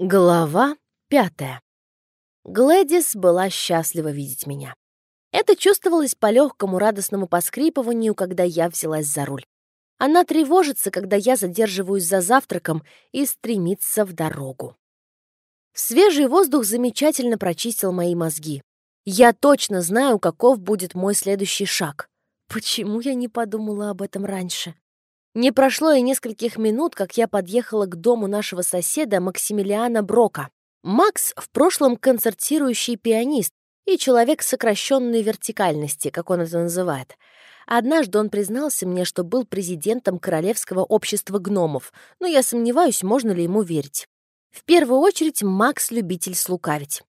Глава пятая. Глэдис была счастлива видеть меня. Это чувствовалось по легкому радостному поскрипыванию, когда я взялась за руль. Она тревожится, когда я задерживаюсь за завтраком и стремится в дорогу. Свежий воздух замечательно прочистил мои мозги. Я точно знаю, каков будет мой следующий шаг. Почему я не подумала об этом раньше? Не прошло и нескольких минут, как я подъехала к дому нашего соседа Максимилиана Брока. Макс в прошлом концертирующий пианист и человек сокращенной вертикальности, как он это называет. Однажды он признался мне, что был президентом Королевского общества гномов, но я сомневаюсь, можно ли ему верить. В первую очередь Макс — любитель слукавить.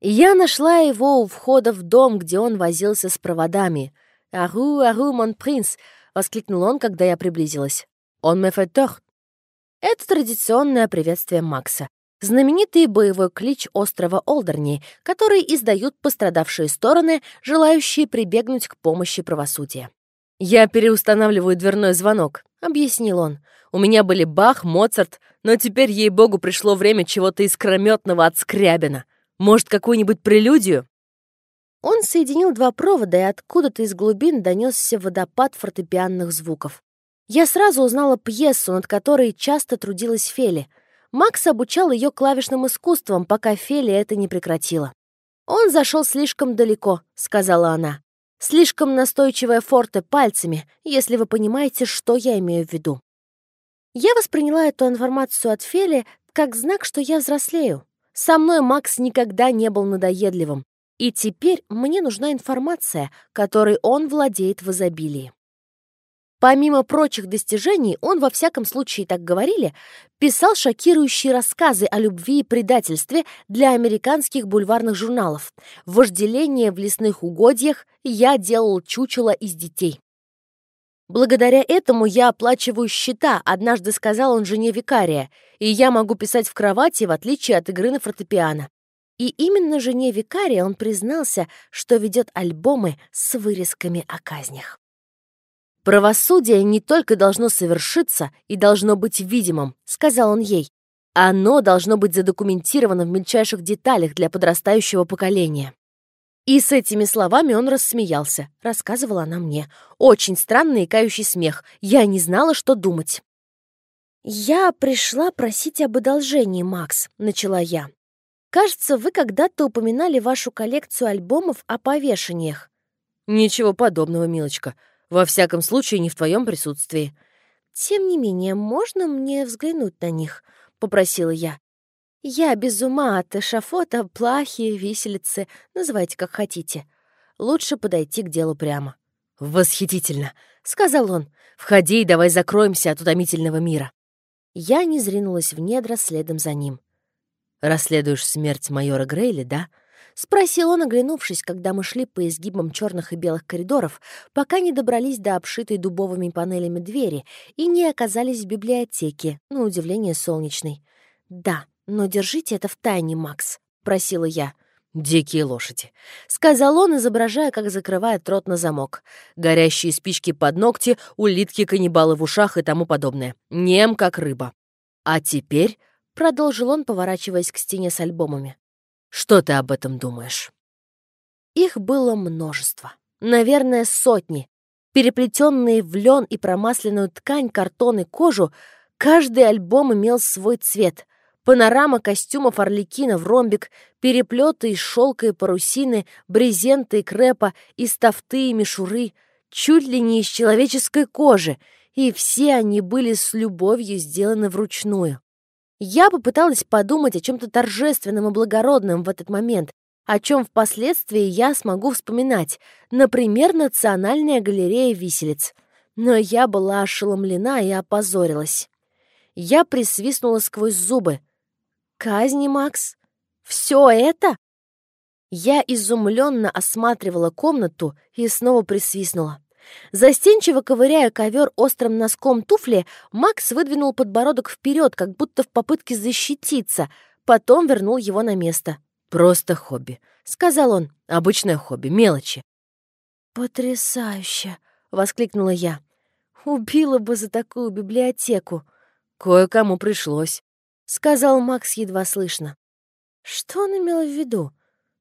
Я нашла его у входа в дом, где он возился с проводами. «Ару, ару, мон принц!» Воскликнул он, когда я приблизилась. «Он tort». Это традиционное приветствие Макса. Знаменитый боевой клич острова Олдерни, который издают пострадавшие стороны, желающие прибегнуть к помощи правосудия. «Я переустанавливаю дверной звонок», — объяснил он. «У меня были Бах, Моцарт, но теперь, ей-богу, пришло время чего-то искрометного от Скрябина. Может, какую-нибудь прелюдию?» Он соединил два провода, и откуда-то из глубин донесся водопад фортепианных звуков. Я сразу узнала пьесу, над которой часто трудилась Фели. Макс обучал ее клавишным искусствам, пока Фели это не прекратила. «Он зашел слишком далеко», — сказала она. «Слишком настойчивая форте пальцами, если вы понимаете, что я имею в виду». Я восприняла эту информацию от Фели как знак, что я взрослею. Со мной Макс никогда не был надоедливым. И теперь мне нужна информация, которой он владеет в изобилии. Помимо прочих достижений, он, во всяком случае так говорили, писал шокирующие рассказы о любви и предательстве для американских бульварных журналов. Вожделение в лесных угодьях я делал чучело из детей. Благодаря этому я оплачиваю счета, однажды сказал он жене викария, и я могу писать в кровати, в отличие от игры на фортепиано. И именно жене викария он признался, что ведет альбомы с вырезками о казнях. «Правосудие не только должно совершиться и должно быть видимым», — сказал он ей. «Оно должно быть задокументировано в мельчайших деталях для подрастающего поколения». И с этими словами он рассмеялся, рассказывала она мне. Очень странный и кающий смех. Я не знала, что думать. «Я пришла просить об одолжении, Макс», — начала я. Кажется, вы когда-то упоминали вашу коллекцию альбомов о повешениях. Ничего подобного, милочка. Во всяком случае, не в твоем присутствии. Тем не менее, можно мне взглянуть на них? Попросила я. Я без ума от эшафота, плахи, виселицы, называйте как хотите. Лучше подойти к делу прямо. «Восхитительно!» — сказал он. «Входи и давай закроемся от утомительного мира». Я не зринулась в недра следом за ним. «Расследуешь смерть майора Грейли, да?» — спросил он, оглянувшись, когда мы шли по изгибам черных и белых коридоров, пока не добрались до обшитой дубовыми панелями двери и не оказались в библиотеке, на удивление солнечной. «Да, но держите это в тайне, Макс», — просила я. «Дикие лошади», — сказал он, изображая, как закрывает рот на замок. «Горящие спички под ногти, улитки-каннибалы в ушах и тому подобное. Нем, как рыба. А теперь Продолжил он, поворачиваясь к стене с альбомами. «Что ты об этом думаешь?» Их было множество. Наверное, сотни. Переплетенные в лен и промасленную ткань, картон и кожу, каждый альбом имел свой цвет. Панорама костюмов орликина в ромбик, переплеты из шелка и парусины, брезенты и крепа, из тафты и мишуры, чуть ли не из человеческой кожи, и все они были с любовью сделаны вручную. Я попыталась подумать о чем-то торжественном и благородном в этот момент, о чем впоследствии я смогу вспоминать, например, Национальная галерея виселиц. Но я была ошеломлена и опозорилась. Я присвистнула сквозь зубы. «Казни, Макс? Все это?» Я изумленно осматривала комнату и снова присвистнула. Застенчиво ковыряя ковер острым носком туфли, Макс выдвинул подбородок вперед, как будто в попытке защититься, потом вернул его на место. «Просто хобби», — сказал он. «Обычное хобби, мелочи». «Потрясающе!» — воскликнула я. «Убила бы за такую библиотеку». «Кое-кому пришлось». сказал Макс едва слышно. Что он имел в виду?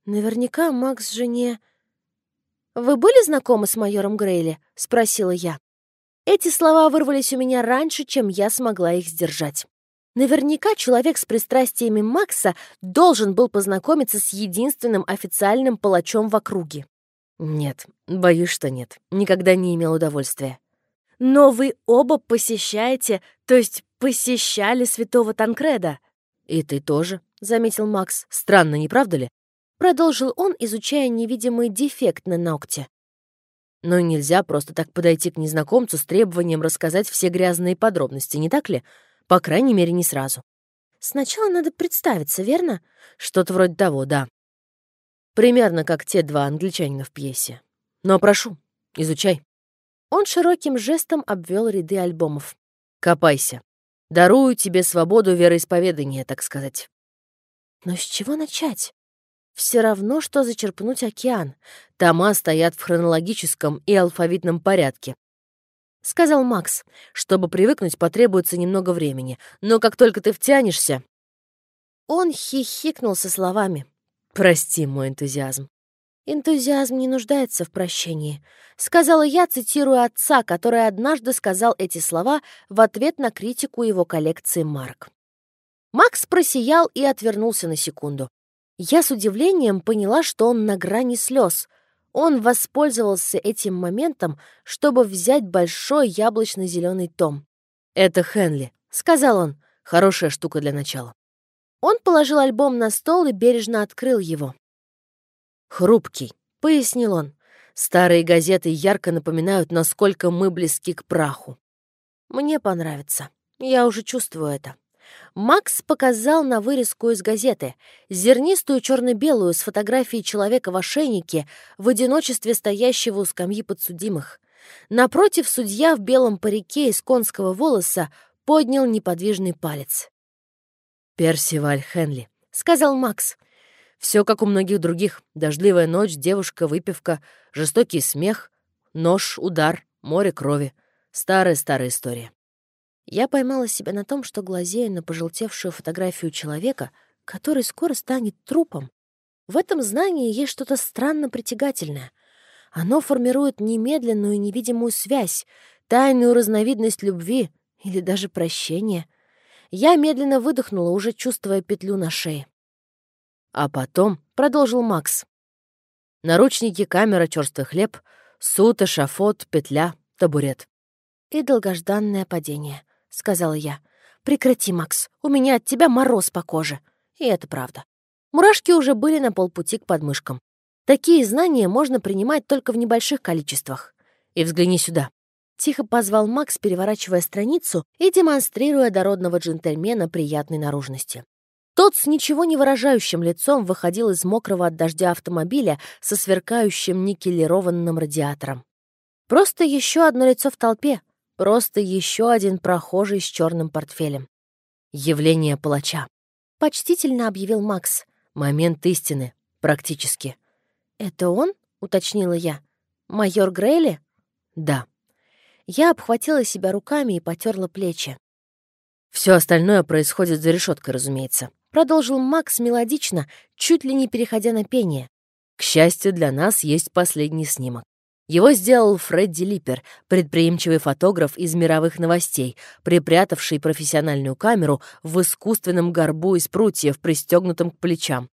Наверняка Макс же не... «Вы были знакомы с майором Грейли?» — спросила я. Эти слова вырвались у меня раньше, чем я смогла их сдержать. Наверняка человек с пристрастиями Макса должен был познакомиться с единственным официальным палачом в округе. Нет, боюсь, что нет. Никогда не имел удовольствия. Но вы оба посещаете, то есть посещали святого Танкреда. И ты тоже, заметил Макс. Странно, не правда ли? Продолжил он, изучая невидимый дефект на ногте. Но нельзя просто так подойти к незнакомцу с требованием рассказать все грязные подробности, не так ли? По крайней мере, не сразу. Сначала надо представиться, верно? Что-то вроде того, да. Примерно как те два англичанина в пьесе. Но прошу, изучай. Он широким жестом обвел ряды альбомов. Копайся. Дарую тебе свободу вероисповедания, так сказать. Но с чего начать? Все равно, что зачерпнуть океан. Тома стоят в хронологическом и алфавитном порядке. — сказал Макс. «Чтобы привыкнуть, потребуется немного времени. Но как только ты втянешься...» Он хихикнул со словами. «Прости мой энтузиазм». «Энтузиазм не нуждается в прощении», — сказала я, цитируя отца, который однажды сказал эти слова в ответ на критику его коллекции марк. Макс просиял и отвернулся на секунду. Я с удивлением поняла, что он на грани слез — он воспользовался этим моментом, чтобы взять большой яблочно-зеленый том. «Это Хенли», — сказал он. «Хорошая штука для начала». Он положил альбом на стол и бережно открыл его. «Хрупкий», — пояснил он. «Старые газеты ярко напоминают, насколько мы близки к праху». «Мне понравится. Я уже чувствую это». Макс показал на вырезку из газеты, зернистую черно-белую с фотографией человека в ошейнике, в одиночестве стоящего у скамьи подсудимых. Напротив судья в белом парике из конского волоса поднял неподвижный палец. «Персиваль Хенли», — сказал Макс. Все как у многих других. Дождливая ночь, девушка, выпивка, жестокий смех, нож, удар, море крови. Старая-старая история. Я поймала себя на том, что глазею на пожелтевшую фотографию человека, который скоро станет трупом. В этом знании есть что-то странно притягательное. Оно формирует немедленную невидимую связь, тайную разновидность любви или даже прощения. Я медленно выдохнула, уже чувствуя петлю на шее. А потом, — продолжил Макс, — наручники, камера, черствый хлеб, суд, эшафот, петля, табурет. И долгожданное падение — сказала я. «Прекрати, Макс, у меня от тебя мороз по коже». И это правда. Мурашки уже были на полпути к подмышкам. Такие знания можно принимать только в небольших количествах. И взгляни сюда. Тихо позвал Макс, переворачивая страницу и демонстрируя дородного джентльмена приятной наружности. Тот с ничего не выражающим лицом выходил из мокрого от дождя автомобиля со сверкающим никелированным радиатором. Просто еще одно лицо в толпе, Просто еще один прохожий с черным портфелем. Явление палача. Почтительно объявил Макс. Момент истины. Практически. «Это он?» — уточнила я. «Майор Грейли?» «Да». Я обхватила себя руками и потерла плечи. Все остальное происходит за решеткой, разумеется. Продолжил Макс мелодично, чуть ли не переходя на пение. К счастью, для нас есть последний снимок. Его сделал Фредди Липпер, предприимчивый фотограф из мировых новостей, припрятавший профессиональную камеру в искусственном горбу из прутьев, пристегнутом к плечам.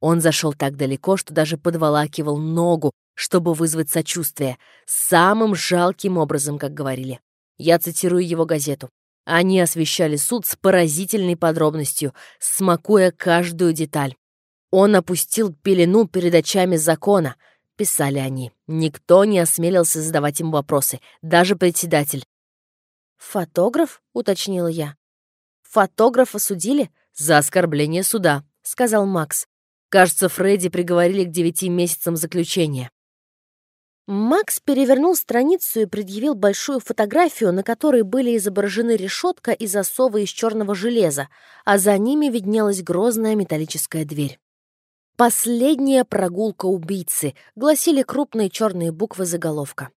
Он зашел так далеко, что даже подволакивал ногу, чтобы вызвать сочувствие, самым жалким образом, как говорили. Я цитирую его газету. Они освещали суд с поразительной подробностью, смакуя каждую деталь. Он опустил пелену перед очами закона — писали они. Никто не осмелился задавать им вопросы, даже председатель. «Фотограф?» — уточнила я. «Фотографа судили?» «За оскорбление суда», — сказал Макс. «Кажется, Фредди приговорили к девяти месяцам заключения». Макс перевернул страницу и предъявил большую фотографию, на которой были изображены решетка и засовы из черного железа, а за ними виднелась грозная металлическая дверь. «Последняя прогулка убийцы», — гласили крупные черные буквы заголовка.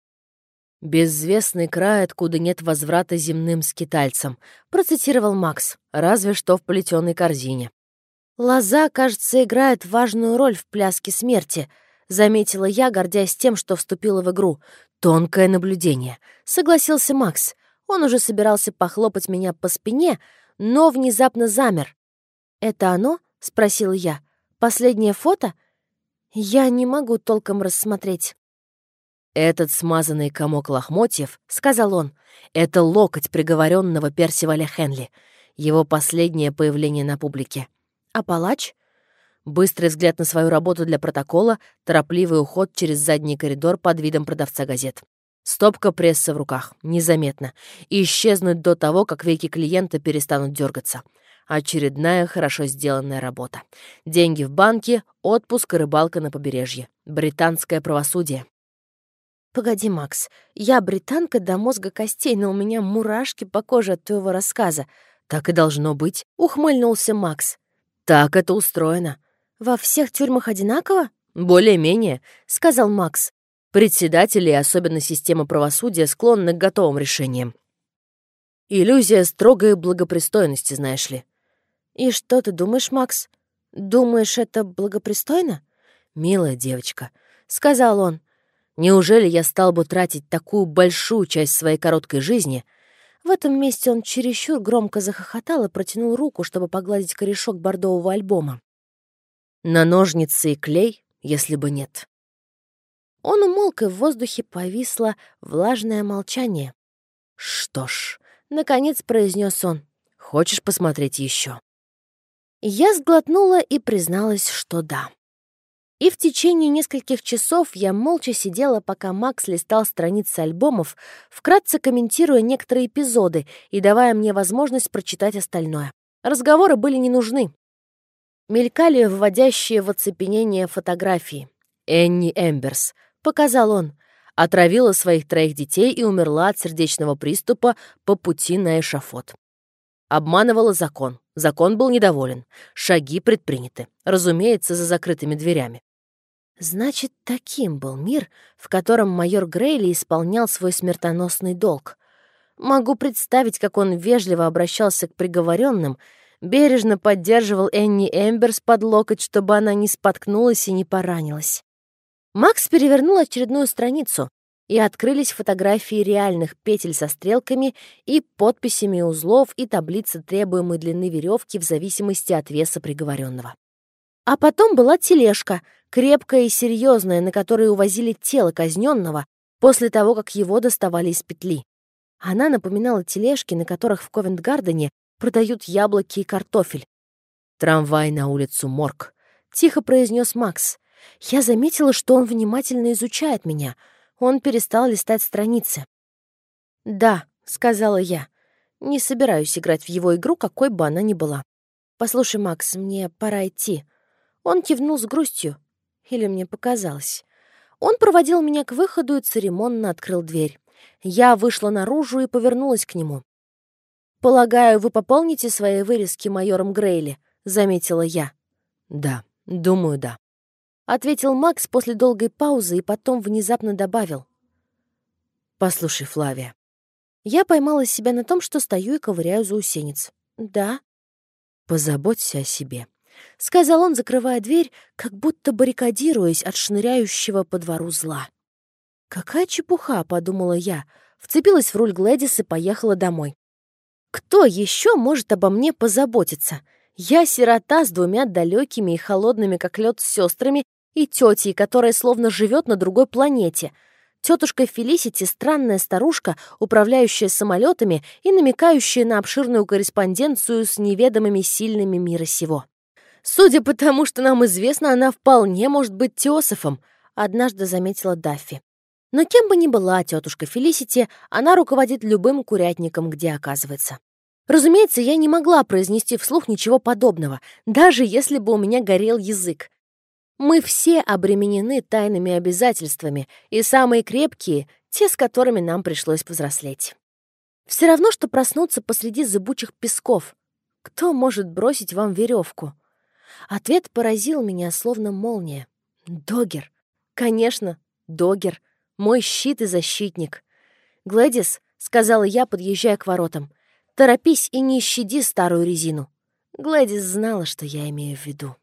«Безвестный край, откуда нет возврата земным скитальцам», — процитировал Макс, разве что в плетеной корзине. «Лоза, кажется, играет важную роль в пляске смерти», — заметила я, гордясь тем, что вступила в игру. «Тонкое наблюдение», — согласился Макс. Он уже собирался похлопать меня по спине, но внезапно замер. «Это оно?» — спросила я. «Последнее фото?» «Я не могу толком рассмотреть». «Этот смазанный комок лохмотьев, — сказал он, — это локоть приговоренного Персиваля Хенли, его последнее появление на публике. А палач? Быстрый взгляд на свою работу для протокола, торопливый уход через задний коридор под видом продавца газет. Стопка пресса в руках, незаметно, и исчезнуть до того, как веки клиента перестанут дергаться. Очередная хорошо сделанная работа. Деньги в банке, отпуск и рыбалка на побережье. Британское правосудие. «Погоди, Макс, я британка до мозга костей, но у меня мурашки по коже от твоего рассказа». «Так и должно быть», — ухмыльнулся Макс. «Так это устроено». «Во всех тюрьмах одинаково?» «Более-менее», — сказал Макс. «Председатели, особенно система правосудия, склонны к готовым решениям. Иллюзия строгой благопристойности, знаешь ли». «И что ты думаешь, Макс? Думаешь, это благопристойно?» «Милая девочка», — сказал он, Неужели я стал бы тратить такую большую часть своей короткой жизни? В этом месте он чересчур громко захохотал и протянул руку, чтобы погладить корешок бордового альбома. На ножницы и клей, если бы нет. Он умолк, и в воздухе повисло влажное молчание. «Что ж», — наконец произнес он, — «хочешь посмотреть еще? Я сглотнула и призналась, что да. И в течение нескольких часов я молча сидела, пока Макс листал страницы альбомов, вкратце комментируя некоторые эпизоды и давая мне возможность прочитать остальное. Разговоры были не нужны. Мелькали вводящие в оцепенение фотографии. «Энни Эмберс», — показал он, отравила своих троих детей и умерла от сердечного приступа по пути на эшафот. Обманывала закон. Закон был недоволен. Шаги предприняты. Разумеется, за закрытыми дверями. Значит, таким был мир, в котором майор Грейли исполнял свой смертоносный долг. Могу представить, как он вежливо обращался к приговоренным, бережно поддерживал Энни Эмберс под локоть, чтобы она не споткнулась и не поранилась. Макс перевернул очередную страницу, и открылись фотографии реальных петель со стрелками и подписями узлов и таблицы требуемой длины веревки в зависимости от веса приговоренного. А потом была тележка, крепкая и серьезная, на которой увозили тело казненного после того, как его доставали из петли. Она напоминала тележки, на которых в Ковент-Гардене продают яблоки и картофель. «Трамвай на улицу Морг», — тихо произнес Макс. Я заметила, что он внимательно изучает меня. Он перестал листать страницы. «Да», — сказала я, — «не собираюсь играть в его игру, какой бы она ни была. Послушай, Макс, мне пора идти. Он кивнул с грустью. Или мне показалось. Он проводил меня к выходу и церемонно открыл дверь. Я вышла наружу и повернулась к нему. «Полагаю, вы пополните свои вырезки майором Грейли?» — заметила я. «Да, думаю, да», — ответил Макс после долгой паузы и потом внезапно добавил. «Послушай, Флавия». Я поймала себя на том, что стою и ковыряю заусенец. «Да». «Позаботься о себе», — сказал он, закрывая дверь, как будто баррикадируясь от шныряющего по двору зла. «Какая чепуха!» — подумала я, вцепилась в руль Глэдис и поехала домой. «Кто еще может обо мне позаботиться? Я сирота с двумя далекими и холодными, как лед, сестрами и тетей, которая словно живет на другой планете. Тетушка Фелисити — странная старушка, управляющая самолетами и намекающая на обширную корреспонденцию с неведомыми сильными мира сего. Судя по тому, что нам известно, она вполне может быть Теософом, однажды заметила Даффи. Но кем бы ни была тетушка Фелисити, она руководит любым курятником, где оказывается. Разумеется, я не могла произнести вслух ничего подобного, даже если бы у меня горел язык. Мы все обременены тайными обязательствами, и самые крепкие — те, с которыми нам пришлось повзрослеть. Все равно, что проснуться посреди зыбучих песков. Кто может бросить вам веревку? Ответ поразил меня, словно молния. Догер. Конечно, Догер. Мой щит и защитник. «Глэдис», — сказала я, подъезжая к воротам, — «торопись и не щади старую резину». Глэдис знала, что я имею в виду.